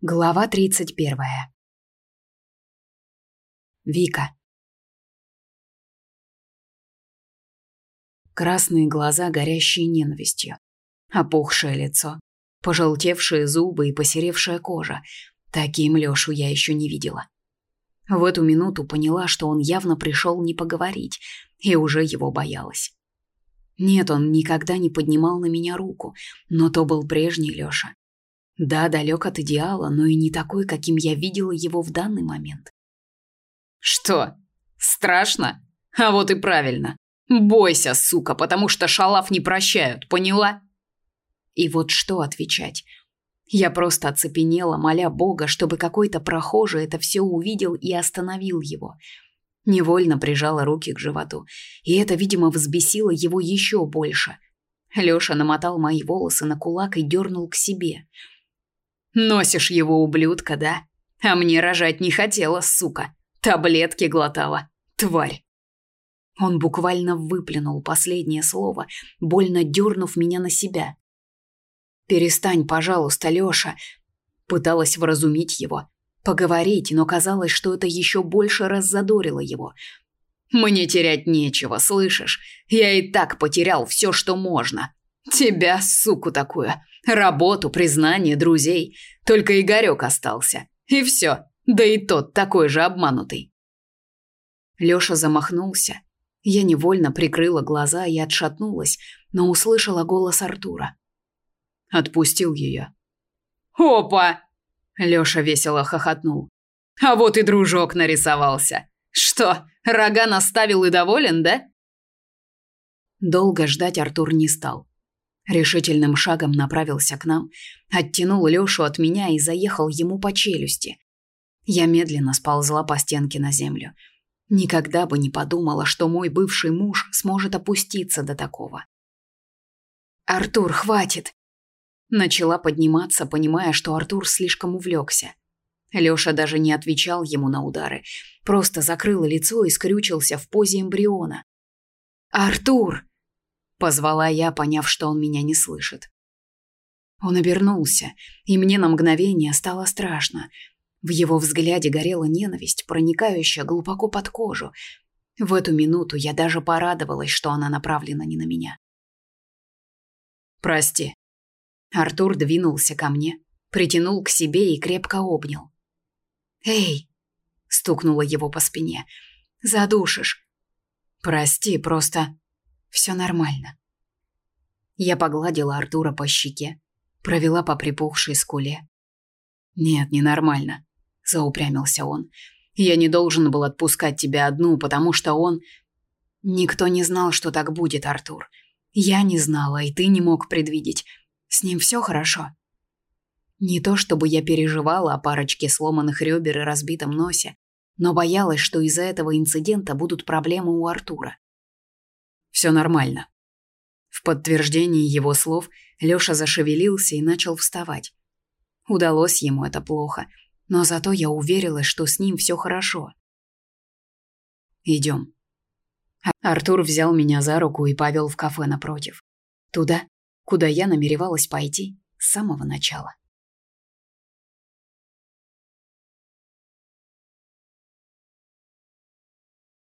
Глава 31. Вика. Красные глаза, горящие ненавистью. Опухшее лицо, пожелтевшие зубы и посеревшая кожа. Таким Лешу я еще не видела. В эту минуту поняла, что он явно пришел не поговорить, и уже его боялась. Нет, он никогда не поднимал на меня руку, но то был прежний Леша. Да, далек от идеала, но и не такой, каким я видела его в данный момент. Что? Страшно? А вот и правильно. Бойся, сука, потому что шалав не прощают, поняла? И вот что отвечать? Я просто оцепенела, моля Бога, чтобы какой-то прохожий это все увидел и остановил его. Невольно прижала руки к животу, и это, видимо, взбесило его еще больше. Лёша намотал мои волосы на кулак и дернул к себе – Носишь его, ублюдка, да? А мне рожать не хотела, сука. Таблетки глотала. Тварь. Он буквально выплюнул последнее слово, больно дернув меня на себя. «Перестань, пожалуйста, Лёша!» Пыталась вразумить его, поговорить, но казалось, что это еще больше раззадорило его. «Мне терять нечего, слышишь? Я и так потерял все, что можно. Тебя, суку такую, работу, признание, друзей. Только Игорек остался. И все. Да и тот такой же обманутый. Лёша замахнулся. Я невольно прикрыла глаза и отшатнулась, но услышала голос Артура. Отпустил ее. «Опа!» – Лёша весело хохотнул. «А вот и дружок нарисовался. Что, рога наставил и доволен, да?» Долго ждать Артур не стал. Решительным шагом направился к нам, оттянул Лёшу от меня и заехал ему по челюсти. Я медленно сползла по стенке на землю. Никогда бы не подумала, что мой бывший муж сможет опуститься до такого. «Артур, хватит!» Начала подниматься, понимая, что Артур слишком увлекся. Лёша даже не отвечал ему на удары, просто закрыл лицо и скрючился в позе эмбриона. «Артур!» Позвала я, поняв, что он меня не слышит. Он обернулся, и мне на мгновение стало страшно. В его взгляде горела ненависть, проникающая глубоко под кожу. В эту минуту я даже порадовалась, что она направлена не на меня. «Прости». Артур двинулся ко мне, притянул к себе и крепко обнял. «Эй!» — стукнула его по спине. «Задушишь!» «Прости, просто...» Все нормально. Я погладила Артура по щеке, провела по припухшей скуле. «Нет, ненормально», — заупрямился он. «Я не должен был отпускать тебя одну, потому что он...» «Никто не знал, что так будет, Артур. Я не знала, и ты не мог предвидеть. С ним все хорошо?» Не то чтобы я переживала о парочке сломанных ребер и разбитом носе, но боялась, что из-за этого инцидента будут проблемы у Артура. Все нормально». В подтверждении его слов Лёша зашевелился и начал вставать. Удалось ему это плохо, но зато я уверилась, что с ним все хорошо. Идем. Артур взял меня за руку и повел в кафе напротив. Туда, куда я намеревалась пойти с самого начала.